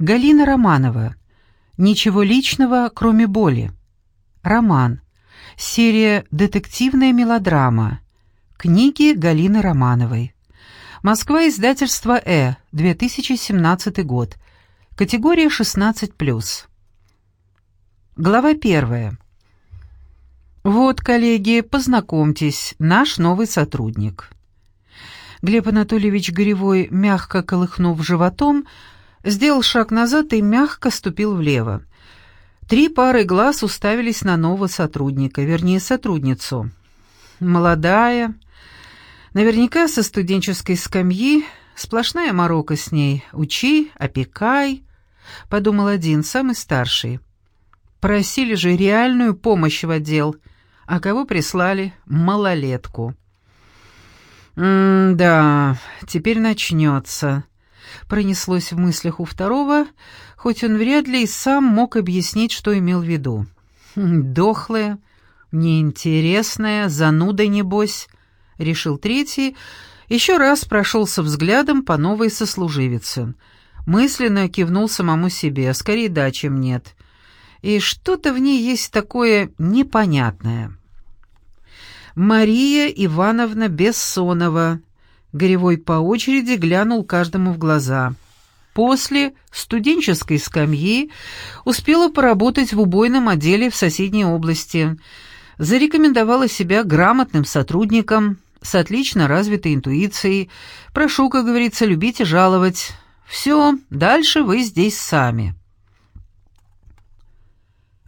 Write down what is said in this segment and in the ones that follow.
Галина Романова. Ничего личного, кроме боли. Роман. Серия «Детективная мелодрама». Книги Галины Романовой. Москва, издательство «Э», 2017 год. Категория 16+. Глава первая. Вот, коллеги, познакомьтесь, наш новый сотрудник. Глеб Анатольевич Горевой, мягко колыхнув животом, сделал шаг назад и мягко ступил влево. Три пары глаз уставились на нового сотрудника, вернее, сотрудницу. Молодая, наверняка со студенческой скамьи, сплошная морока с ней. «Учи, опекай», — подумал один, самый старший. Просили же реальную помощь в отдел, а кого прислали? Малолетку. «М-да, теперь начнется», пронеслось в мыслях у второго, хоть он вряд ли и сам мог объяснить, что имел в виду. «Хм, «Дохлая, неинтересная, зануда, небось», — решил третий, еще раз прошелся взглядом по новой сослуживице. Мысленно кивнул самому себе, скорее да, чем нет. И что-то в ней есть такое непонятное. Мария Ивановна Бессонова — Горевой по очереди глянул каждому в глаза. После студенческой скамьи успела поработать в убойном отделе в соседней области. Зарекомендовала себя грамотным сотрудником, с отлично развитой интуицией. Прошу, как говорится, любить и жаловать. Все, дальше вы здесь сами.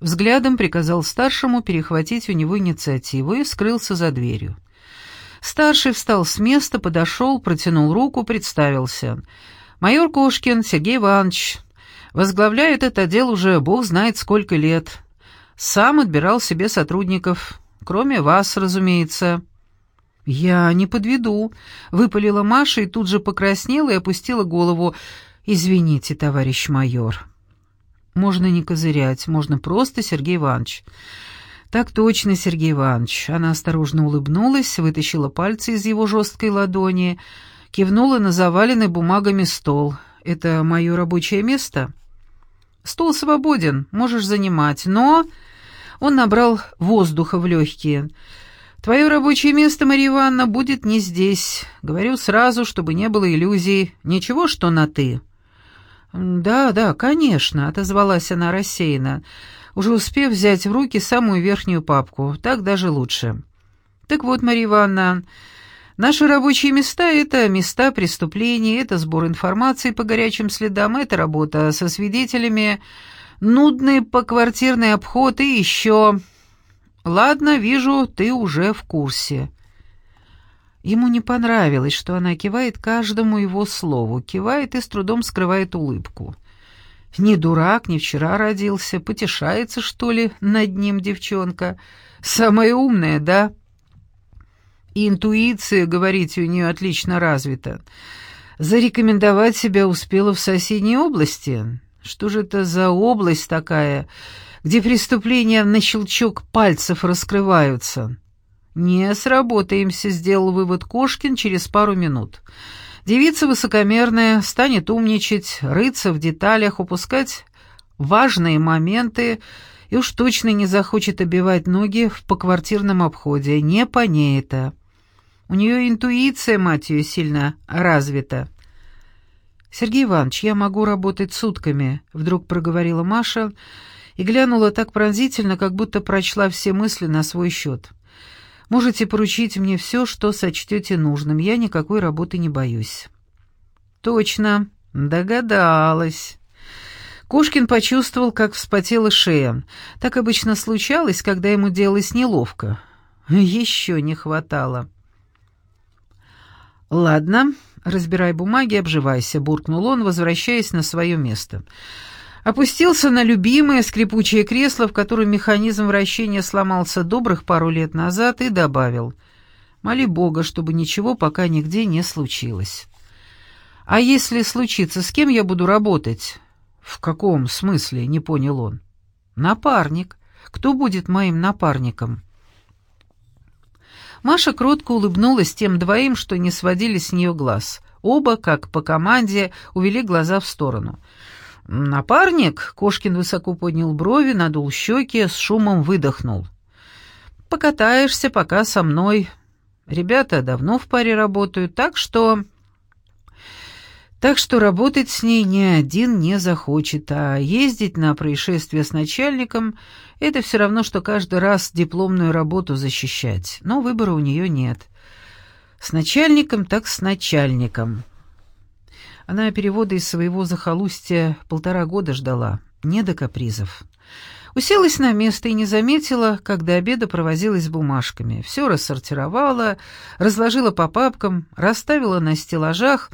Взглядом приказал старшему перехватить у него инициативу и скрылся за дверью. Старший встал с места, подошел, протянул руку, представился. «Майор Кошкин Сергей Иванович. Возглавляет этот отдел уже бог знает сколько лет. Сам отбирал себе сотрудников, кроме вас, разумеется». «Я не подведу», — выпалила Маша и тут же покраснела и опустила голову. «Извините, товарищ майор». «Можно не козырять, можно просто Сергей Иванович». «Так точно, Сергей Иванович». Она осторожно улыбнулась, вытащила пальцы из его жесткой ладони, кивнула на заваленный бумагами стол. «Это мое рабочее место?» «Стол свободен, можешь занимать, но...» Он набрал воздуха в легкие. «Твое рабочее место, Мария Ивановна, будет не здесь. Говорю сразу, чтобы не было иллюзий. Ничего, что на «ты». «Да, да, конечно», — отозвалась она рассеянно уже успев взять в руки самую верхнюю папку. Так даже лучше. Так вот, Мария Ивановна, наши рабочие места — это места преступлений, это сбор информации по горячим следам, это работа со свидетелями, нудный поквартирный обход и еще... Ладно, вижу, ты уже в курсе. Ему не понравилось, что она кивает каждому его слову, кивает и с трудом скрывает улыбку. Не дурак, не вчера родился, потешается, что ли, над ним девчонка. Самая умная, да? Интуиция, говорите, у нее отлично развита. Зарекомендовать себя успела в соседней области. Что же это за область такая, где преступления на щелчок пальцев раскрываются? Не сработаемся, сделал вывод Кошкин через пару минут. Девица высокомерная, станет умничать, рыться в деталях, упускать важные моменты и уж точно не захочет обивать ноги в поквартирном обходе. Не по ней это. У нее интуиция, мать ее, сильно развита. «Сергей Иванович, я могу работать сутками», — вдруг проговорила Маша и глянула так пронзительно, как будто прочла все мысли на свой счет. Можете поручить мне все, что сочтете нужным. Я никакой работы не боюсь». «Точно, догадалась». Кошкин почувствовал, как вспотела шея. Так обычно случалось, когда ему делалось неловко. Еще не хватало. «Ладно, разбирай бумаги, обживайся», — буркнул он, возвращаясь на свое место. Опустился на любимое скрипучее кресло, в котором механизм вращения сломался добрых пару лет назад, и добавил «Моли Бога, чтобы ничего пока нигде не случилось». «А если случится, с кем я буду работать?» «В каком смысле?» — не понял он. «Напарник. Кто будет моим напарником?» Маша кротко улыбнулась тем двоим, что не сводили с нее глаз. Оба, как по команде, увели глаза в сторону — «Напарник?» — Кошкин высоко поднял брови, надул щеки, с шумом выдохнул. «Покатаешься пока со мной. Ребята давно в паре работают, так что...» Так что работать с ней ни один не захочет, а ездить на происшествие с начальником — это все равно, что каждый раз дипломную работу защищать. Но выбора у нее нет. С начальником так с начальником. Она перевода из своего захолустья полтора года ждала, не до капризов. Уселась на место и не заметила, как до обеда провозилась бумажками. Все рассортировала, разложила по папкам, расставила на стеллажах,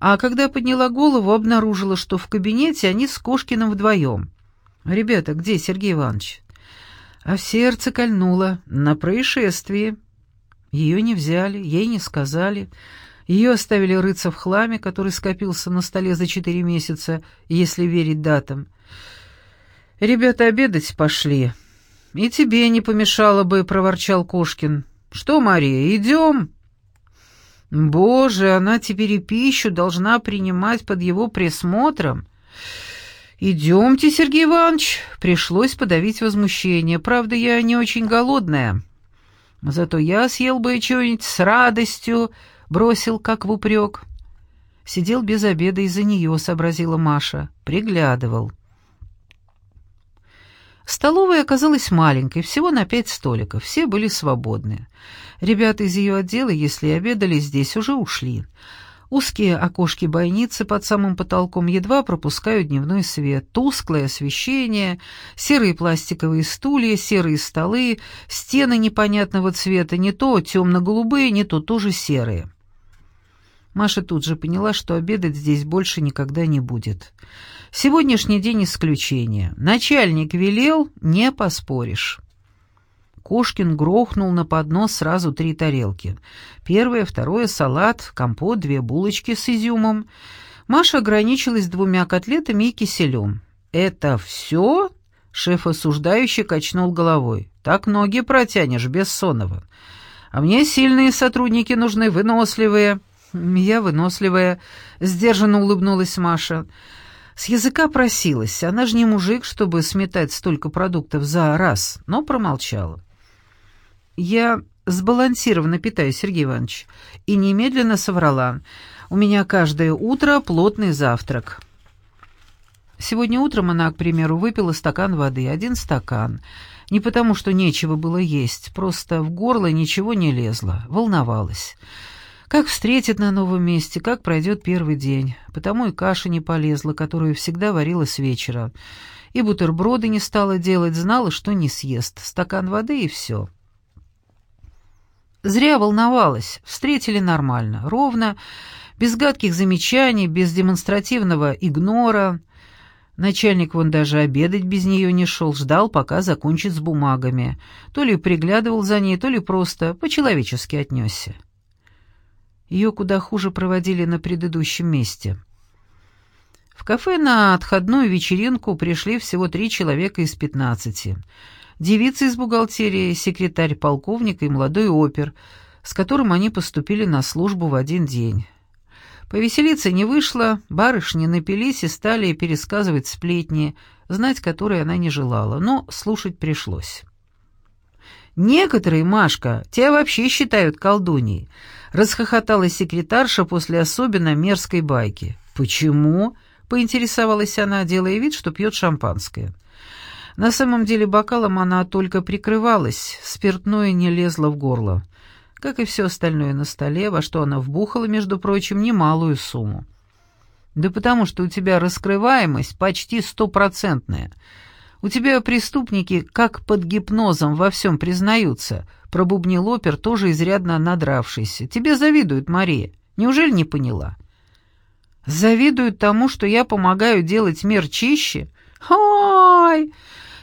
а когда подняла голову, обнаружила, что в кабинете они с Кошкиным вдвоем. «Ребята, где Сергей Иванович?» А в сердце кольнуло. На происшествии. Ее не взяли, ей не сказали. Ее оставили рыться в хламе, который скопился на столе за четыре месяца, если верить датам. «Ребята обедать пошли. И тебе не помешало бы», — проворчал Кошкин. «Что, Мария, идем?» «Боже, она теперь и пищу должна принимать под его присмотром». «Идемте, Сергей Иванович». Пришлось подавить возмущение. «Правда, я не очень голодная. Зато я съел бы что-нибудь с радостью», бросил, как в упрек. Сидел без обеда из-за нее, сообразила Маша, приглядывал. Столовая оказалась маленькой, всего на пять столиков, все были свободны. Ребята из ее отдела, если обедали здесь, уже ушли. Узкие окошки бойницы под самым потолком едва пропускают дневной свет, тусклое освещение, серые пластиковые стулья, серые столы, стены непонятного цвета, не то темно-голубые, не то тоже серые. Маша тут же поняла, что обедать здесь больше никогда не будет. Сегодняшний день исключение. Начальник велел, не поспоришь. Кошкин грохнул на поднос сразу три тарелки. Первое, второе — салат, компот, две булочки с изюмом. Маша ограничилась двумя котлетами и киселем. «Это все?» — шеф осуждающий качнул головой. «Так ноги протянешь, Бессонова. А мне сильные сотрудники нужны, выносливые». «Я выносливая», — сдержанно улыбнулась Маша. С языка просилась, она же не мужик, чтобы сметать столько продуктов за раз, но промолчала. «Я сбалансированно питаюсь, Сергей Иванович, и немедленно соврала. У меня каждое утро плотный завтрак». Сегодня утром она, к примеру, выпила стакан воды, один стакан. Не потому, что нечего было есть, просто в горло ничего не лезло, волновалась. Как встретит на новом месте, как пройдет первый день. Потому и каша не полезла, которую всегда варила с вечера. И бутерброды не стала делать, знала, что не съест. Стакан воды и все. Зря волновалась. Встретили нормально, ровно, без гадких замечаний, без демонстративного игнора. Начальник вон даже обедать без нее не шел, ждал, пока закончит с бумагами. То ли приглядывал за ней, то ли просто по-человечески отнесся. Ее куда хуже проводили на предыдущем месте. В кафе на отходную вечеринку пришли всего три человека из пятнадцати. Девица из бухгалтерии, секретарь полковника и молодой опер, с которым они поступили на службу в один день. Повеселиться не вышло, барышни напились и стали пересказывать сплетни, знать которые она не желала, но слушать пришлось. «Некоторые, Машка, тебя вообще считают колдуньей», — расхохоталась секретарша после особенно мерзкой байки. «Почему?» — поинтересовалась она, делая вид, что пьет шампанское. На самом деле бокалом она только прикрывалась, спиртное не лезло в горло, как и все остальное на столе, во что она вбухала, между прочим, немалую сумму. «Да потому что у тебя раскрываемость почти стопроцентная», у тебя преступники как под гипнозом во всем признаются», — пробубнил опер, тоже изрядно надравшийся. «Тебе завидуют, Мария. Неужели не поняла?» «Завидуют тому, что я помогаю делать мир чище?» «Ой!»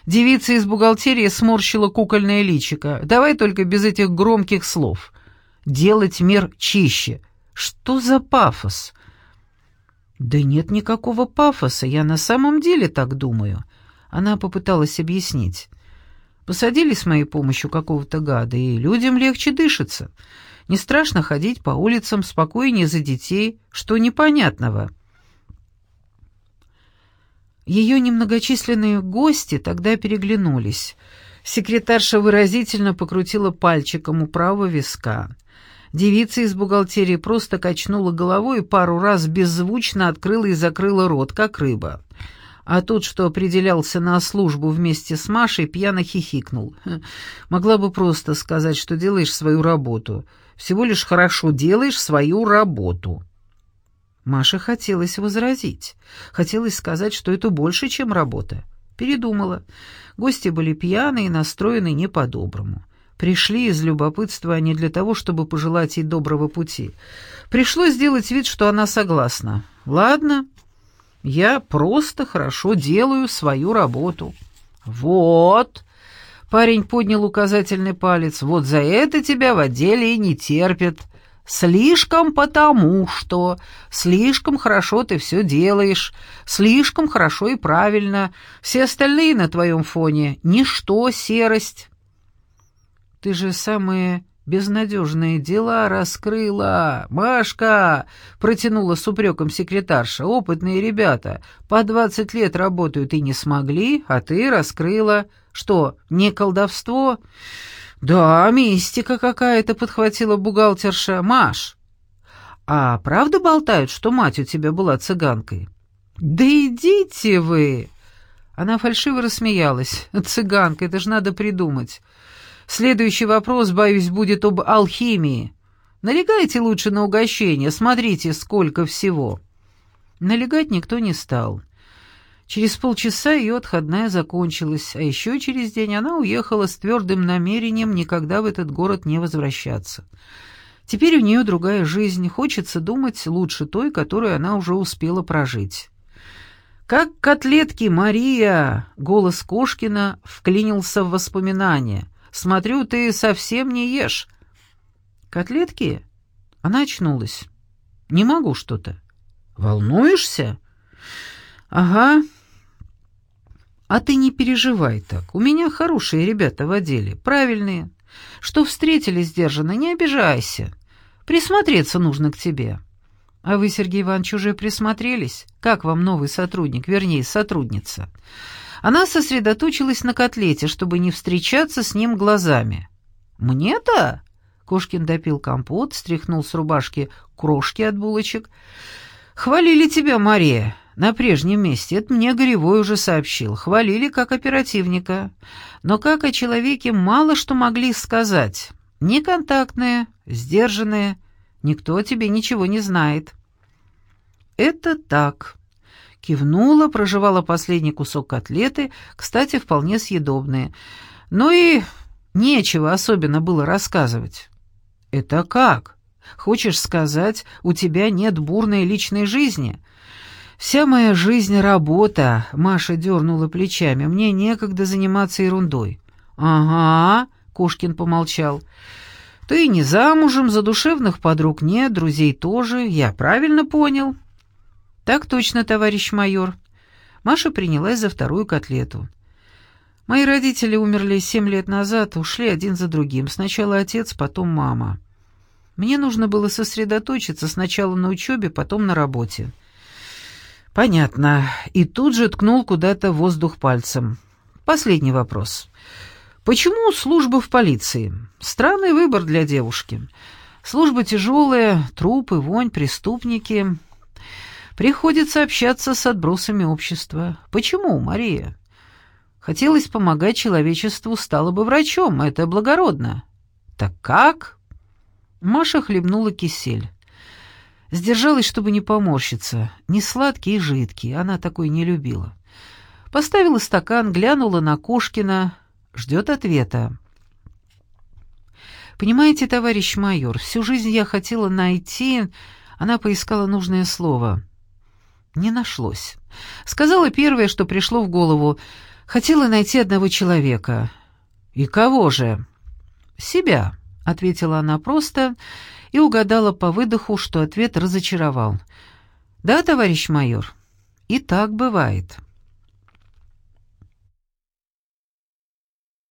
Девица из бухгалтерии сморщила кукольное личико. «Давай только без этих громких слов. Делать мир чище. Что за пафос?» «Да нет никакого пафоса, я на самом деле так думаю. Она попыталась объяснить. Посадили с моей помощью какого-то гада, и людям легче дышится. Не страшно ходить по улицам, спокойнее за детей, что непонятного. Ее немногочисленные гости тогда переглянулись. Секретарша выразительно покрутила пальчиком у правого виска. Девица из бухгалтерии просто качнула головой и пару раз беззвучно открыла и закрыла рот, как рыба. А тот, что определялся на службу вместе с Машей, пьяно хихикнул. Могла бы просто сказать, что делаешь свою работу. Всего лишь хорошо делаешь свою работу. Маше хотелось возразить. Хотелось сказать, что это больше, чем работа. Передумала. Гости были пьяные и настроены не по-доброму. Пришли из любопытства, а не для того, чтобы пожелать ей доброго пути. Пришлось сделать вид, что она согласна. «Ладно, я просто хорошо делаю свою работу». «Вот!» — парень поднял указательный палец. «Вот за это тебя в отделе и не терпят. Слишком потому что, слишком хорошо ты все делаешь, слишком хорошо и правильно. Все остальные на твоем фоне — ничто, серость». Ты же самые безнадежные дела раскрыла. Машка!» — протянула с упреком секретарша. «Опытные ребята. По двадцать лет работают и не смогли, а ты раскрыла. Что, не колдовство?» «Да, мистика какая-то», — подхватила бухгалтерша. «Маш, а правда болтают, что мать у тебя была цыганкой?» «Да идите вы!» Она фальшиво рассмеялась. «Цыганка, это же надо придумать. Следующий вопрос, боюсь, будет об алхимии. Налегайте лучше на угощение, смотрите, сколько всего». Налегать никто не стал. Через полчаса ее отходная закончилась, а еще через день она уехала с твердым намерением никогда в этот город не возвращаться. Теперь у нее другая жизнь, хочется думать лучше той, которую она уже успела прожить. «Как котлетки, Мария!» — голос Кошкина вклинился в воспоминания. Смотрю, ты совсем не ешь». «Котлетки?» Она очнулась. «Не могу что-то». «Волнуешься?» «Ага». «А ты не переживай так. У меня хорошие ребята в отделе, правильные. Что встретили сдержанно, не обижайся. Присмотреться нужно к тебе». «А вы, Сергей Иванович, уже присмотрелись? Как вам новый сотрудник, вернее, сотрудница?» Она сосредоточилась на котлете, чтобы не встречаться с ним глазами. «Мне-то?» — Кошкин допил компот, стряхнул с рубашки крошки от булочек. «Хвалили тебя, Мария, на прежнем месте. Это мне Горевой уже сообщил. Хвалили как оперативника. Но как о человеке мало что могли сказать. Неконтактные, сдержанные. Никто о тебе ничего не знает». «Это так», Кивнула, прожевала последний кусок котлеты, кстати, вполне съедобные. Ну и нечего особенно было рассказывать. «Это как? Хочешь сказать, у тебя нет бурной личной жизни?» «Вся моя жизнь — работа», — Маша дернула плечами. «Мне некогда заниматься ерундой». «Ага», — Кошкин помолчал. «Ты не замужем, задушевных подруг нет, друзей тоже. Я правильно понял?» «Так точно, товарищ майор». Маша принялась за вторую котлету. «Мои родители умерли семь лет назад, ушли один за другим. Сначала отец, потом мама. Мне нужно было сосредоточиться сначала на учебе, потом на работе». «Понятно». И тут же ткнул куда-то воздух пальцем. «Последний вопрос. Почему служба в полиции? Странный выбор для девушки. Служба тяжелая, трупы, вонь, преступники. Приходится общаться с отбросами общества. Почему, Мария? Хотелось помогать человечеству, стала бы врачом, это благородно. Так как? Маша хлебнула кисель. Сдержалась, чтобы не поморщиться. Не сладкий и жидкий, она такой не любила. Поставила стакан, глянула на Кошкина, ждет ответа. «Понимаете, товарищ майор, всю жизнь я хотела найти...» Она поискала нужное слово. Не нашлось. Сказала первое, что пришло в голову. Хотела найти одного человека. «И кого же?» «Себя», — ответила она просто и угадала по выдоху, что ответ разочаровал. «Да, товарищ майор, и так бывает».